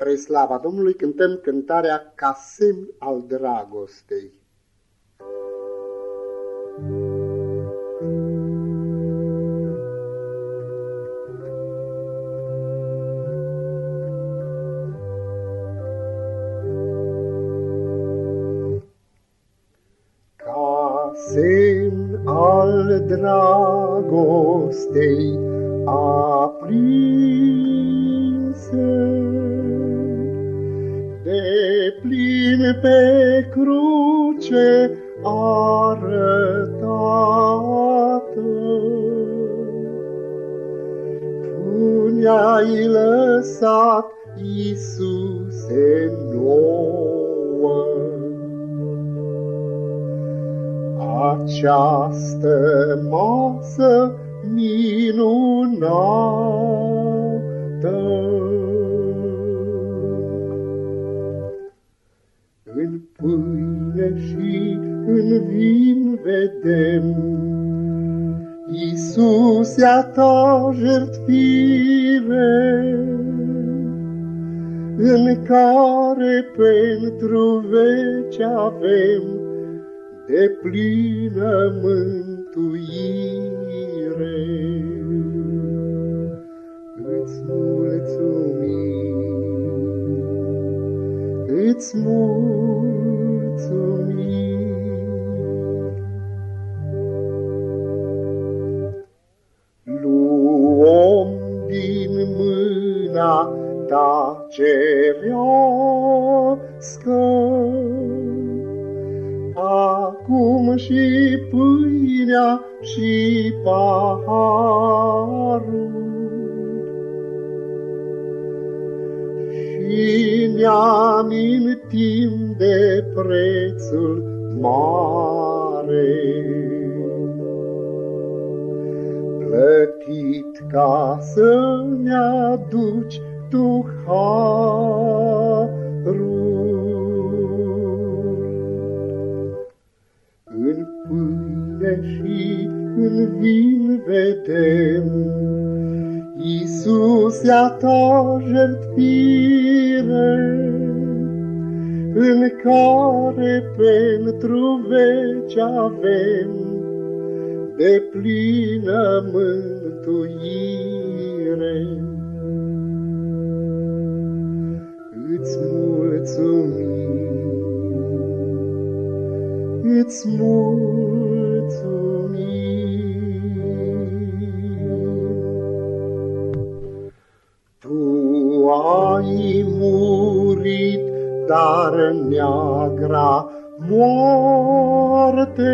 Spre slava Domnului cântăm cântarea ca semn al dragostei. Ca semn al dragostei aprinse plin pe cruce arătată. Tu ne-ai lăsat, Iisuse, nouă, această masă minunată. Pâine și în vin vedem Iisus a ta jertfire, În care pentru veci avem de plină mântuire. Mâna ta cerească. Acum și pâinea și paharul și ne amintim de prețul mare plătit ca să ne aduci tu harul. În pâine și în vin vedem Iisus a ta jertfire, în care pentru veci avem de plină mântuire. Îți mulțumim, îți mulțumim. Tu ai murit, dar neagra moarte,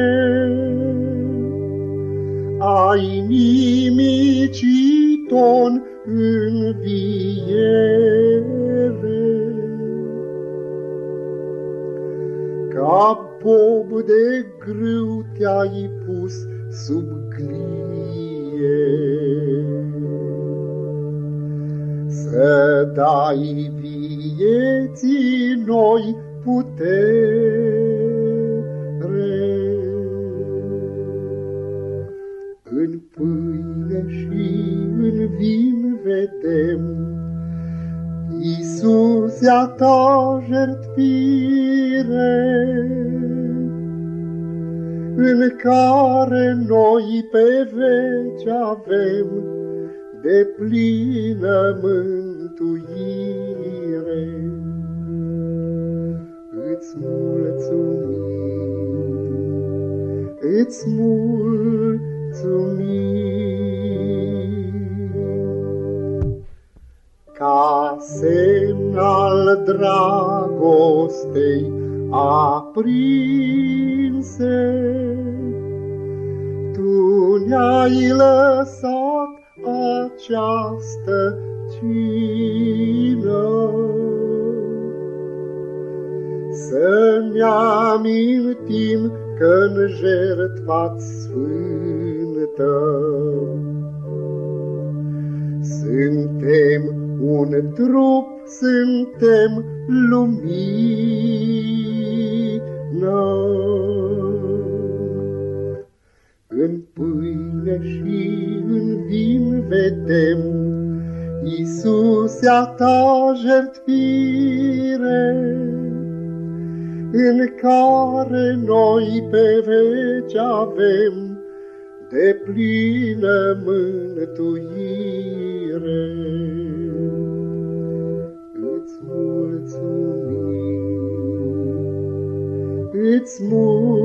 ai nimicit-o în viere. Ca bob de grâu te-ai pus sub glie, Să dai vieții noi putere. În pâine și în vin vedem Iisus a ta jertfire, În care noi pe veci avem De plină mântuire. Îți mulțumim, îți mulțumim, mulțumim. Dragostei aprinse, Tu ne-ai lăsat această cină. Să ne amintim că-n jertfa sfânt cântăm. Suntem un trup, suntem lumină. În pâine și în vin vedem Iisus, a ta jertfire, în care noi pe veci avem de plină mântuire. Îți mulțumim, îți mulțumim,